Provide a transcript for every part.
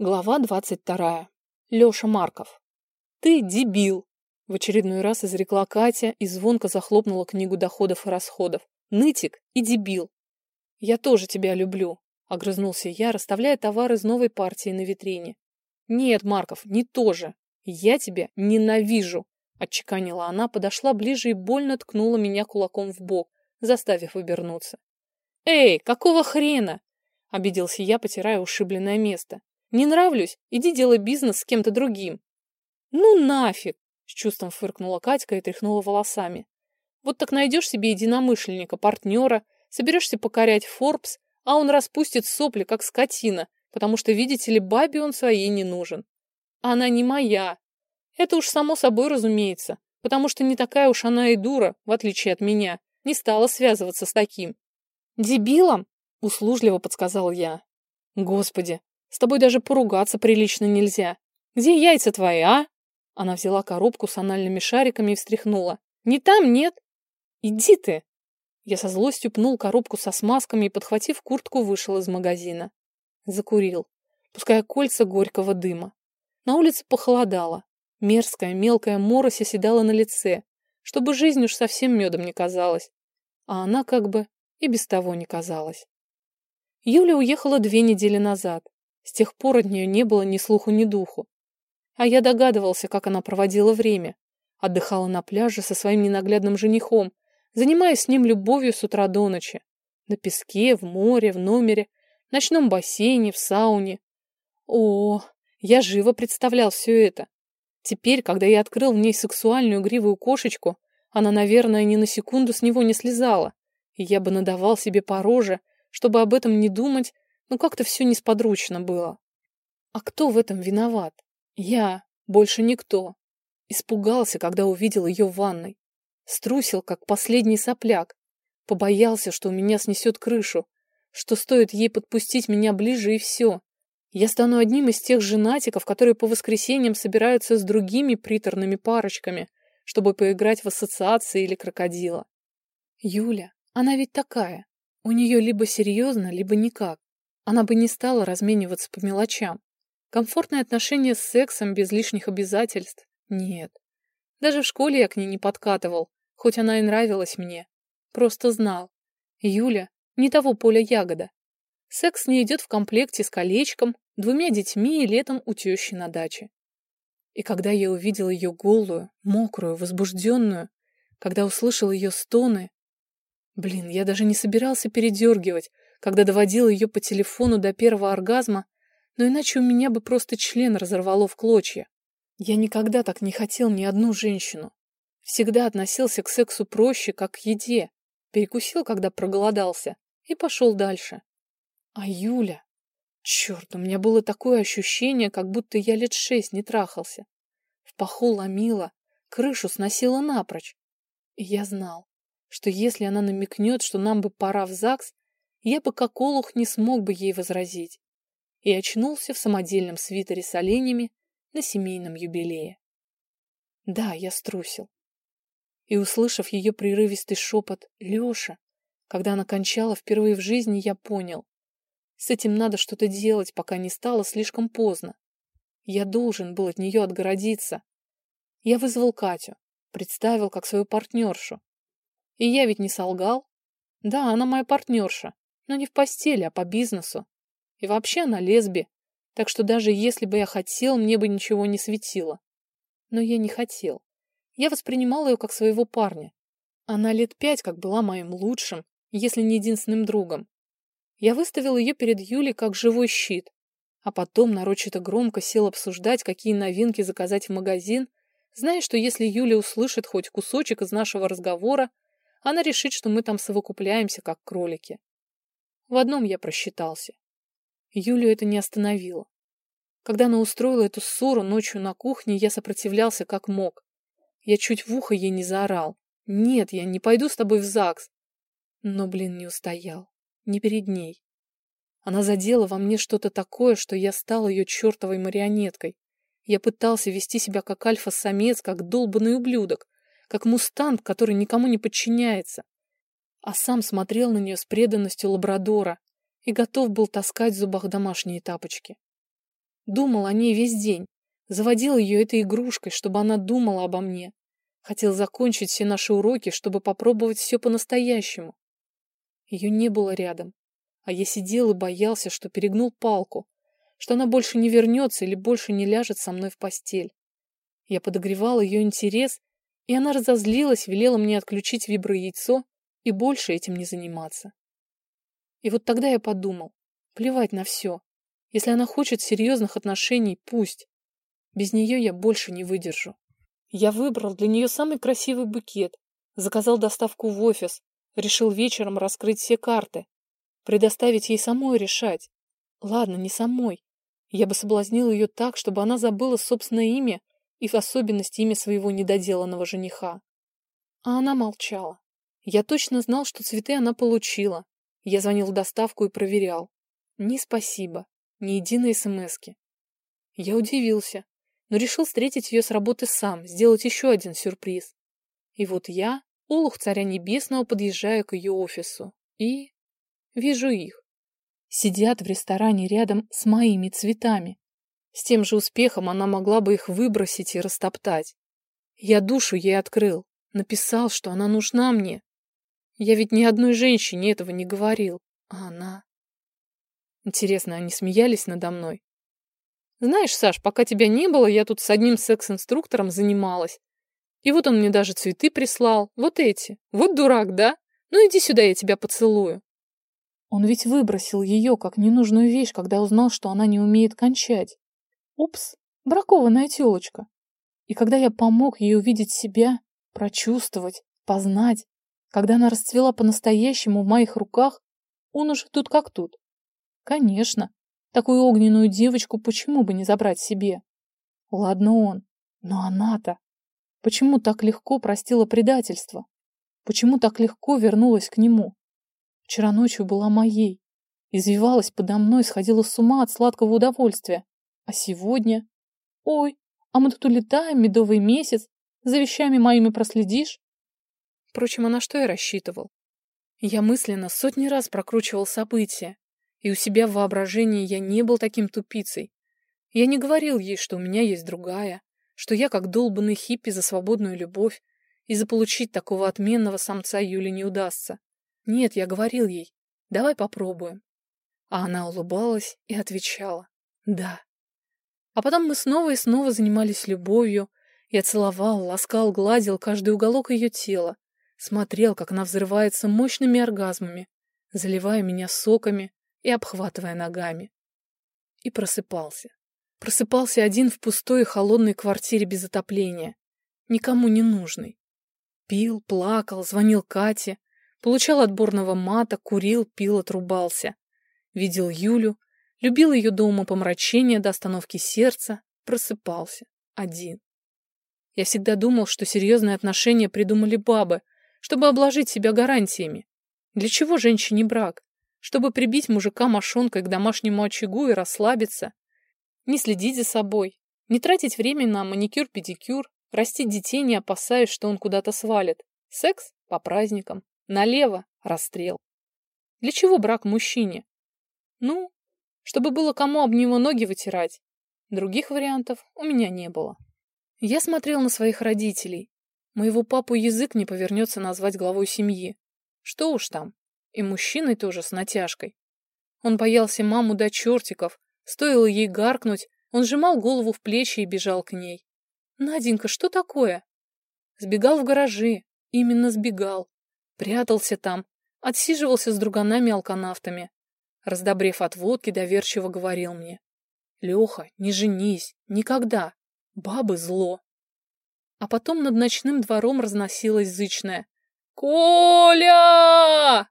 Глава 22. Лёша Марков. «Ты дебил!» — в очередной раз изрекла Катя и звонко захлопнула книгу доходов и расходов. «Нытик и дебил!» «Я тоже тебя люблю», — огрызнулся я, расставляя товар из новой партии на витрине. «Нет, Марков, не тоже. Я тебя ненавижу!» — отчеканила она, подошла ближе и больно ткнула меня кулаком в бок, заставив обернуться. «Эй, какого хрена?» — обиделся я, потирая ушибленное место. Не нравлюсь? Иди делай бизнес с кем-то другим. Ну нафиг! С чувством фыркнула Катька и тряхнула волосами. Вот так найдешь себе единомышленника, партнера, соберешься покорять Форбс, а он распустит сопли, как скотина, потому что, видите ли, бабе он своей не нужен. Она не моя. Это уж само собой разумеется, потому что не такая уж она и дура, в отличие от меня, не стала связываться с таким. «Дебилом?» — услужливо подсказал я. «Господи, с тобой даже поругаться прилично нельзя. Где яйца твои, а? Она взяла коробку с анальными шариками и встряхнула. Не там, нет? Иди ты. Я со злостью пнул коробку со смазками и, подхватив куртку, вышел из магазина. Закурил, пуская кольца горького дыма. На улице похолодало. Мерзкая, мелкая морось оседала на лице, чтобы жизнь уж совсем медом не казалась. А она как бы и без того не казалась. Юля уехала две недели назад. С тех пор от нее не было ни слуху, ни духу. А я догадывался, как она проводила время. Отдыхала на пляже со своим ненаглядным женихом, занимаясь с ним любовью с утра до ночи. На песке, в море, в номере, в ночном бассейне, в сауне. О, я живо представлял все это. Теперь, когда я открыл в ней сексуальную гривую кошечку, она, наверное, ни на секунду с него не слезала, и я бы надавал себе по роже, чтобы об этом не думать ну как-то все несподручно было. А кто в этом виноват? Я, больше никто. Испугался, когда увидел ее в ванной. Струсил, как последний сопляк. Побоялся, что у меня снесет крышу, что стоит ей подпустить меня ближе и все. Я стану одним из тех женатиков, которые по воскресеньям собираются с другими приторными парочками, чтобы поиграть в ассоциации или крокодила. Юля, она ведь такая. У нее либо серьезно, либо никак. Она бы не стала размениваться по мелочам. Комфортные отношения с сексом без лишних обязательств? Нет. Даже в школе я к ней не подкатывал, хоть она и нравилась мне. Просто знал. Юля не того поля ягода. Секс не идет в комплекте с колечком, двумя детьми и летом у тещи на даче. И когда я увидел ее голую, мокрую, возбужденную, когда услышал ее стоны... Блин, я даже не собирался передергивать, когда доводила ее по телефону до первого оргазма, но иначе у меня бы просто член разорвало в клочья. Я никогда так не хотел ни одну женщину. Всегда относился к сексу проще, как к еде. Перекусил, когда проголодался, и пошел дальше. А Юля... Черт, у меня было такое ощущение, как будто я лет шесть не трахался. В паху ломила, крышу сносила напрочь. И я знал, что если она намекнет, что нам бы пора в ЗАГС, я бы как олух не смог бы ей возразить. И очнулся в самодельном свитере с оленями на семейном юбилее. Да, я струсил. И, услышав ее прерывистый шепот «Леша», когда она кончала впервые в жизни, я понял. С этим надо что-то делать, пока не стало слишком поздно. Я должен был от нее отгородиться. Я вызвал Катю, представил как свою партнершу. И я ведь не солгал. Да, она моя партнерша, но не в постели, а по бизнесу. И вообще она лесби, так что даже если бы я хотел, мне бы ничего не светило. Но я не хотел. Я воспринимал ее как своего парня. Она лет пять как была моим лучшим, если не единственным другом. Я выставил ее перед Юлей как живой щит, а потом нарочито громко сел обсуждать, какие новинки заказать в магазин, зная, что если Юля услышит хоть кусочек из нашего разговора, она решит, что мы там совокупляемся, как кролики. В одном я просчитался. Юлю это не остановило. Когда она устроила эту ссору ночью на кухне, я сопротивлялся как мог. Я чуть в ухо ей не заорал. «Нет, я не пойду с тобой в ЗАГС». Но, блин, не устоял. Не перед ней. Она задела во мне что-то такое, что я стал ее чертовой марионеткой. Я пытался вести себя как альфа-самец, как долбанный ублюдок, как мустанг, который никому не подчиняется а сам смотрел на нее с преданностью лабрадора и готов был таскать в зубах домашние тапочки. Думал о ней весь день. Заводил ее этой игрушкой, чтобы она думала обо мне. Хотел закончить все наши уроки, чтобы попробовать все по-настоящему. Ее не было рядом. А я сидел и боялся, что перегнул палку, что она больше не вернется или больше не ляжет со мной в постель. Я подогревал ее интерес, и она разозлилась, велела мне отключить виброяйцо и больше этим не заниматься. И вот тогда я подумал, плевать на все. Если она хочет серьезных отношений, пусть. Без нее я больше не выдержу. Я выбрал для нее самый красивый букет, заказал доставку в офис, решил вечером раскрыть все карты, предоставить ей самой решать. Ладно, не самой. Я бы соблазнил ее так, чтобы она забыла собственное имя и в особенности имя своего недоделанного жениха. А она молчала. Я точно знал, что цветы она получила. Я звонил в доставку и проверял. Ни спасибо, ни единой смски. Я удивился, но решил встретить ее с работы сам, сделать еще один сюрприз. И вот я, Олух Царя Небесного, подъезжаю к ее офису и вижу их. Сидят в ресторане рядом с моими цветами. С тем же успехом она могла бы их выбросить и растоптать. Я душу ей открыл, написал, что она нужна мне. Я ведь ни одной женщине этого не говорил, а она... Интересно, они смеялись надо мной? Знаешь, Саш, пока тебя не было, я тут с одним секс-инструктором занималась. И вот он мне даже цветы прислал. Вот эти. Вот дурак, да? Ну иди сюда, я тебя поцелую. Он ведь выбросил ее как ненужную вещь, когда узнал, что она не умеет кончать. Упс, бракованная телочка. И когда я помог ей увидеть себя, прочувствовать, познать, когда она расцвела по-настоящему в моих руках, он уже тут как тут. Конечно, такую огненную девочку почему бы не забрать себе? Ладно он, но она-то... Почему так легко простила предательство? Почему так легко вернулась к нему? Вчера ночью была моей. Извивалась подо мной, сходила с ума от сладкого удовольствия. А сегодня... Ой, а мы тут улетаем, медовый месяц. За вещами моими проследишь? Впрочем, а на что я рассчитывал? Я мысленно сотни раз прокручивал события, и у себя в воображении я не был таким тупицей. Я не говорил ей, что у меня есть другая, что я как долбанный хиппи за свободную любовь, и заполучить такого отменного самца Юли не удастся. Нет, я говорил ей, давай попробуем. А она улыбалась и отвечала, да. А потом мы снова и снова занимались любовью. Я целовал, ласкал, гладил каждый уголок ее тела, смотрел, как она взрывается мощными оргазмами, заливая меня соками и обхватывая ногами. И просыпался. Просыпался один в пустой и холодной квартире без отопления, никому не нужный. Пил, плакал, звонил Кате, Получал отборного мата, курил, пил, отрубался. Видел Юлю, любил ее до умопомрачения, до остановки сердца, просыпался. Один. Я всегда думал, что серьезные отношения придумали бабы, чтобы обложить себя гарантиями. Для чего женщине брак? Чтобы прибить мужика мошонкой к домашнему очагу и расслабиться. Не следить за собой, не тратить время на маникюр-педикюр, растить детей, не опасаясь, что он куда-то свалит. Секс по праздникам. Налево – расстрел. Для чего брак мужчине? Ну, чтобы было кому об него ноги вытирать. Других вариантов у меня не было. Я смотрел на своих родителей. Моего папу язык не повернется назвать главой семьи. Что уж там. И мужчиной тоже с натяжкой. Он боялся маму до чертиков. Стоило ей гаркнуть, он сжимал голову в плечи и бежал к ней. «Наденька, что такое?» Сбегал в гаражи. Именно сбегал. Прятался там, отсиживался с друганами-алканавтами. Раздобрев от водки, доверчиво говорил мне. «Леха, не женись, никогда. Бабы зло». А потом над ночным двором разносилась зычная «Коля!»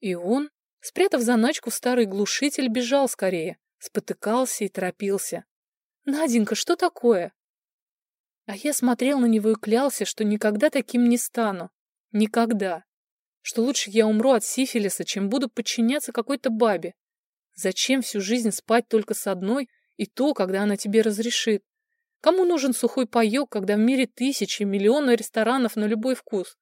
И он, спрятав заначку в старый глушитель, бежал скорее, спотыкался и торопился. «Наденька, что такое?» А я смотрел на него и клялся, что никогда таким не стану. Никогда. Что лучше я умру от сифилиса, чем буду подчиняться какой-то бабе. Зачем всю жизнь спать только с одной, и то, когда она тебе разрешит? Кому нужен сухой паек, когда в мире тысячи, миллионы ресторанов на любой вкус?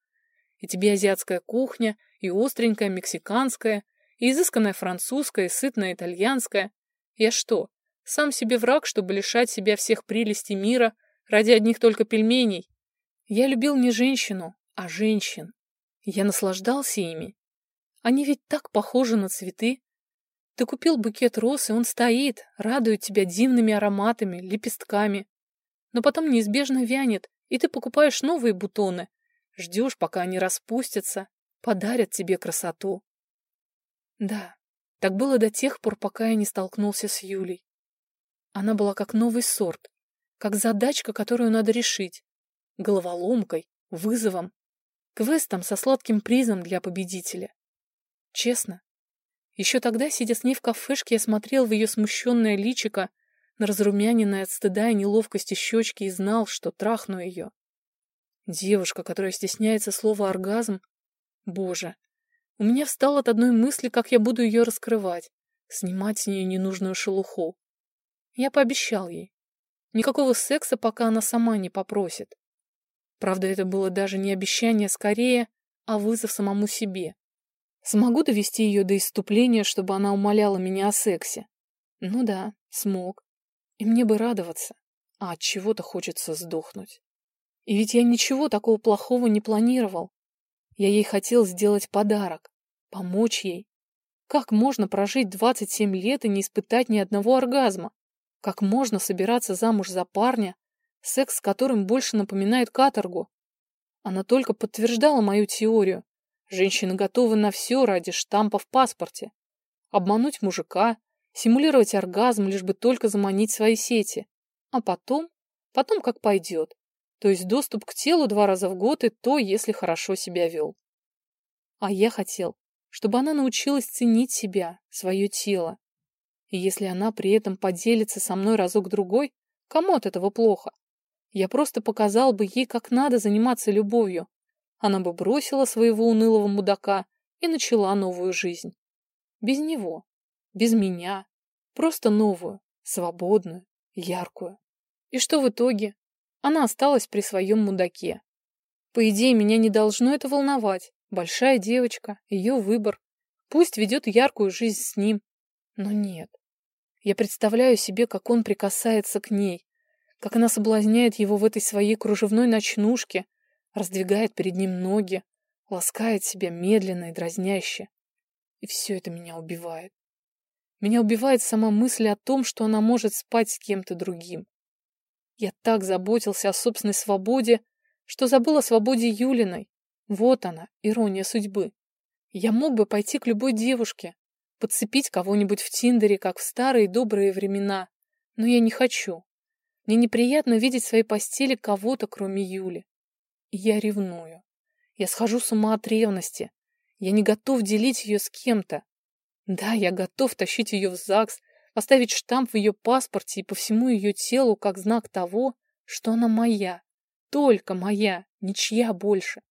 И тебе азиатская кухня, и остренькая мексиканская, и изысканная французская, и сытная итальянская. Я что, Сам себе враг, чтобы лишать себя всех прелестей мира ради одних только пельменей. Я любил не женщину, а женщин. Я наслаждался ими. Они ведь так похожи на цветы. Ты купил букет роз, и он стоит, радует тебя дивными ароматами, лепестками. Но потом неизбежно вянет, и ты покупаешь новые бутоны. Ждешь, пока они распустятся, подарят тебе красоту. Да, так было до тех пор, пока я не столкнулся с Юлей. Она была как новый сорт, как задачка, которую надо решить. Головоломкой, вызовом, квестом со сладким призом для победителя. Честно, еще тогда, сидя с ней в кафешке, я смотрел в ее смущенное личико, на разрумяненное от стыда и неловкости щечки и знал, что трахну ее. Девушка, которая стесняется слова «оргазм», боже, у меня встал от одной мысли, как я буду ее раскрывать, снимать с нее ненужную шелуху. Я пообещал ей. Никакого секса, пока она сама не попросит. Правда, это было даже не обещание скорее, а вызов самому себе. Смогу довести ее до иступления, чтобы она умоляла меня о сексе? Ну да, смог. И мне бы радоваться, а от чего-то хочется сдохнуть. И ведь я ничего такого плохого не планировал. Я ей хотел сделать подарок. Помочь ей? Как можно прожить 27 лет и не испытать ни одного оргазма? Как можно собираться замуж за парня, секс с которым больше напоминает каторгу? Она только подтверждала мою теорию. Женщины готовы на все ради штампа в паспорте. Обмануть мужика, симулировать оргазм, лишь бы только заманить свои сети. А потом, потом как пойдет. То есть доступ к телу два раза в год и то, если хорошо себя вел. А я хотел, чтобы она научилась ценить себя, свое тело. И если она при этом поделится со мной разок-другой, кому от этого плохо? Я просто показал бы ей, как надо заниматься любовью. Она бы бросила своего унылого мудака и начала новую жизнь. Без него, без меня, просто новую, свободную, яркую. И что в итоге? Она осталась при своем мудаке. По идее, меня не должно это волновать. Большая девочка, ее выбор. Пусть ведет яркую жизнь с ним. Но нет. Я представляю себе, как он прикасается к ней, как она соблазняет его в этой своей кружевной ночнушке, раздвигает перед ним ноги, ласкает себя медленно и дразняще. И все это меня убивает. Меня убивает сама мысль о том, что она может спать с кем-то другим. Я так заботился о собственной свободе, что забыл о свободе Юлиной, вот она, ирония судьбы. Я мог бы пойти к любой девушке, подцепить кого-нибудь в Тиндере, как в старые добрые времена, но я не хочу. Мне неприятно видеть в своей постели кого-то, кроме Юли. И я ревную. Я схожу с ума от ревности. Я не готов делить ее с кем-то. Да, я готов тащить ее в ЗАГС, поставить штамп в ее паспорте и по всему ее телу как знак того, что она моя. Только моя, ничья больше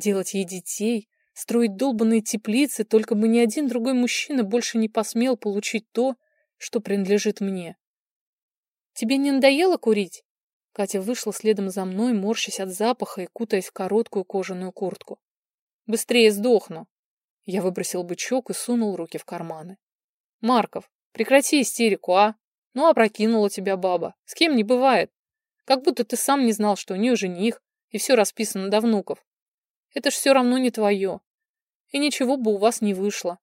делать ей детей, строить долбанные теплицы, только бы ни один другой мужчина больше не посмел получить то, что принадлежит мне. «Тебе не надоело курить?» Катя вышла следом за мной, морщась от запаха и кутаясь в короткую кожаную куртку. «Быстрее сдохну!» Я выбросил бычок и сунул руки в карманы. «Марков, прекрати истерику, а? Ну, опрокинула тебя баба. С кем не бывает. Как будто ты сам не знал, что у нее жених, и все расписано до внуков. Это ж все равно не твое. И ничего бы у вас не вышло.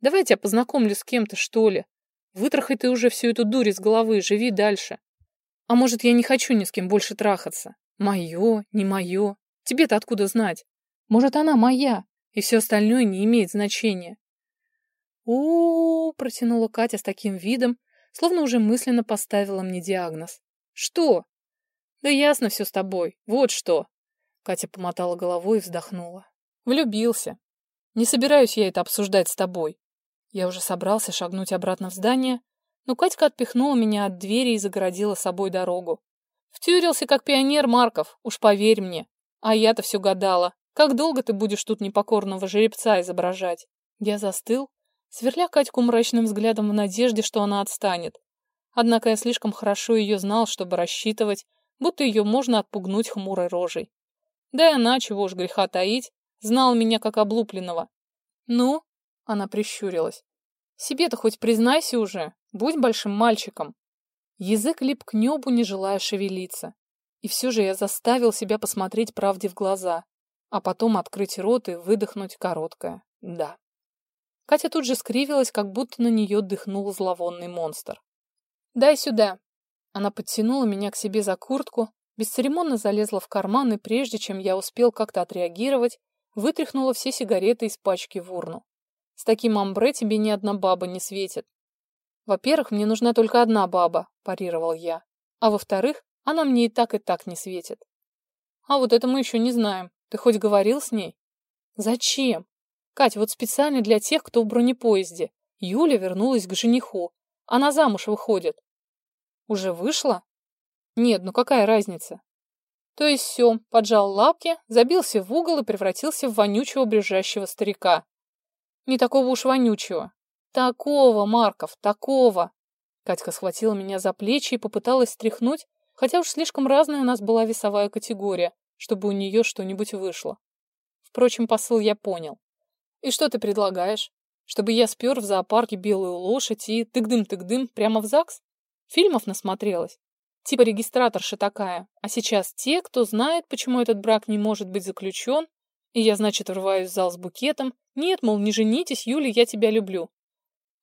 Давай я тебя познакомлю с кем-то, что ли. Вытрахай ты уже всю эту дурь из головы, живи дальше. А может, я не хочу ни с кем больше трахаться? Мое, не мое. Тебе-то откуда знать? Может, она моя, и все остальное не имеет значения. О, -о, -о протянула Катя с таким видом, словно уже мысленно поставила мне диагноз. Что? Да ясно все с тобой. Вот что. Катя помотала головой и вздохнула. Влюбился. Не собираюсь я это обсуждать с тобой. Я уже собрался шагнуть обратно в здание, но Катька отпихнула меня от двери и загородила собой дорогу. Втюрился, как пионер Марков, уж поверь мне. А я-то все гадала, как долго ты будешь тут непокорного жеребца изображать? Я застыл, сверля Катьку мрачным взглядом в надежде, что она отстанет. Однако я слишком хорошо ее знал, чтобы рассчитывать, будто ее можно отпугнуть хмурой рожей. Да и она, чего уж греха таить, знал меня как облупленного. Ну, она прищурилась. Себе-то хоть признайся уже, будь большим мальчиком. Язык лип к небу, не желая шевелиться. И все же я заставил себя посмотреть правде в глаза, а потом открыть рот и выдохнуть короткое «да». Катя тут же скривилась, как будто на нее дыхнул зловонный монстр. «Дай сюда!» Она подтянула меня к себе за куртку, бесцеремонно залезла в карман и, прежде чем я успел как-то отреагировать, вытряхнула все сигареты из пачки в урну. С таким амбре тебе ни одна баба не светит. Во-первых, мне нужна только одна баба, парировал я. А во-вторых, она мне и так, и так не светит. А вот это мы еще не знаем. Ты хоть говорил с ней? Зачем? Кать, вот специально для тех, кто в бронепоезде. Юля вернулась к жениху. Она замуж выходит. Уже вышла? Нет, ну какая разница? То есть все, поджал лапки, забился в угол и превратился в вонючего брюзжащего старика. Не такого уж вонючего. Такого, Марков, такого. Катька схватила меня за плечи и попыталась стряхнуть, хотя уж слишком разная у нас была весовая категория, чтобы у нее что-нибудь вышло. Впрочем, посыл я понял. И что ты предлагаешь? Чтобы я спер в зоопарке белую лошадь и тык-дым-тык-дым прямо в ЗАГС? Фильмов насмотрелась. Типа регистраторша такая. А сейчас те, кто знает, почему этот брак не может быть заключен, и я, значит, врываюсь в зал с букетом. Нет, мол, не женитесь, Юля, я тебя люблю.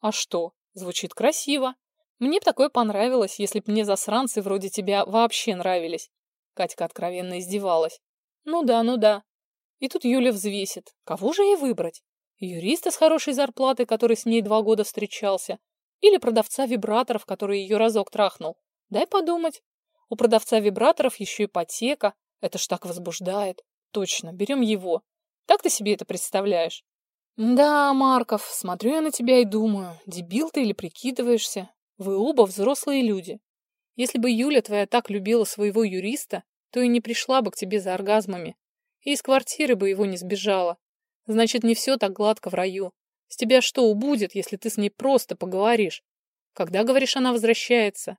А что? Звучит красиво. Мне б такое понравилось, если б мне засранцы вроде тебя вообще нравились. Катька откровенно издевалась. Ну да, ну да. И тут Юля взвесит. Кого же ей выбрать? Юриста с хорошей зарплатой, который с ней два года встречался? Или продавца вибраторов, который ее разок трахнул? Дай подумать. У продавца вибраторов еще ипотека. Это ж так возбуждает. Точно, берем его. Так ты себе это представляешь? Да, Марков, смотрю я на тебя и думаю, дебил ты или прикидываешься? Вы оба взрослые люди. Если бы Юля твоя так любила своего юриста, то и не пришла бы к тебе за оргазмами. И из квартиры бы его не сбежала. Значит, не все так гладко в раю. С тебя что убудет, если ты с ней просто поговоришь? Когда, говоришь, она возвращается?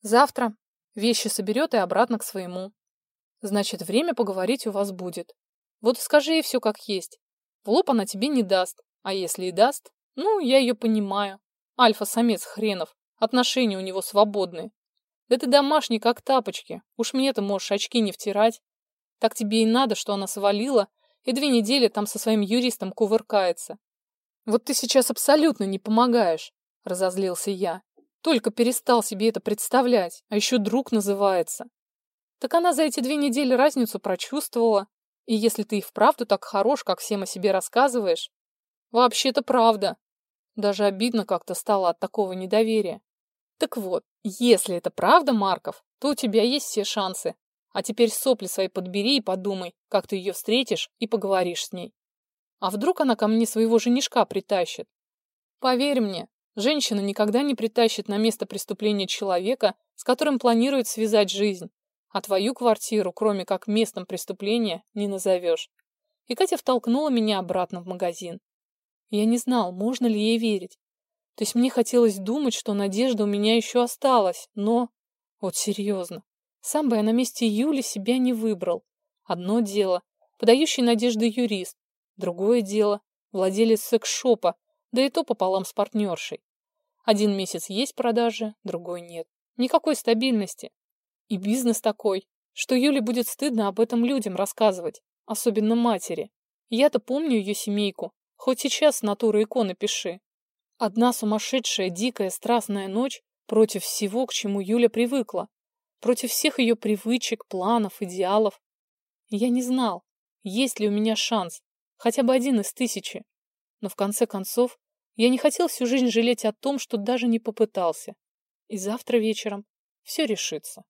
Завтра. Вещи соберет и обратно к своему. Значит, время поговорить у вас будет. Вот скажи ей все как есть. В лоб она тебе не даст. А если и даст, ну, я ее понимаю. Альфа-самец хренов. Отношения у него свободные. Да ты домашний, как тапочки. Уж мне-то можешь очки не втирать. Так тебе и надо, что она свалила, и две недели там со своим юристом кувыркается. Вот ты сейчас абсолютно не помогаешь, разозлился я. Только перестал себе это представлять, а еще друг называется. Так она за эти две недели разницу прочувствовала. И если ты и вправду так хорош, как всем о себе рассказываешь... Вообще-то правда. Даже обидно как-то стало от такого недоверия. Так вот, если это правда, Марков, то у тебя есть все шансы. А теперь сопли свои подбери и подумай, как ты ее встретишь и поговоришь с ней. А вдруг она ко мне своего женишка притащит? Поверь мне, Женщина никогда не притащит на место преступления человека, с которым планирует связать жизнь, а твою квартиру, кроме как местом преступления, не назовешь. И Катя втолкнула меня обратно в магазин. Я не знал, можно ли ей верить. То есть мне хотелось думать, что надежда у меня еще осталась, но... Вот серьезно. Сам бы я на месте Юли себя не выбрал. Одно дело — подающий надежды юрист. Другое дело — владелец секс-шопа, да и то пополам с партнершей. Один месяц есть продажи, другой нет. Никакой стабильности. И бизнес такой, что Юле будет стыдно об этом людям рассказывать, особенно матери. Я-то помню ее семейку, хоть сейчас натуры иконы пиши. Одна сумасшедшая, дикая, страстная ночь против всего, к чему Юля привыкла, против всех ее привычек, планов, идеалов. Я не знал, есть ли у меня шанс, хотя бы один из тысячи. Но в конце концов я не хотел всю жизнь жалеть о том, что даже не попытался. И завтра вечером все решится.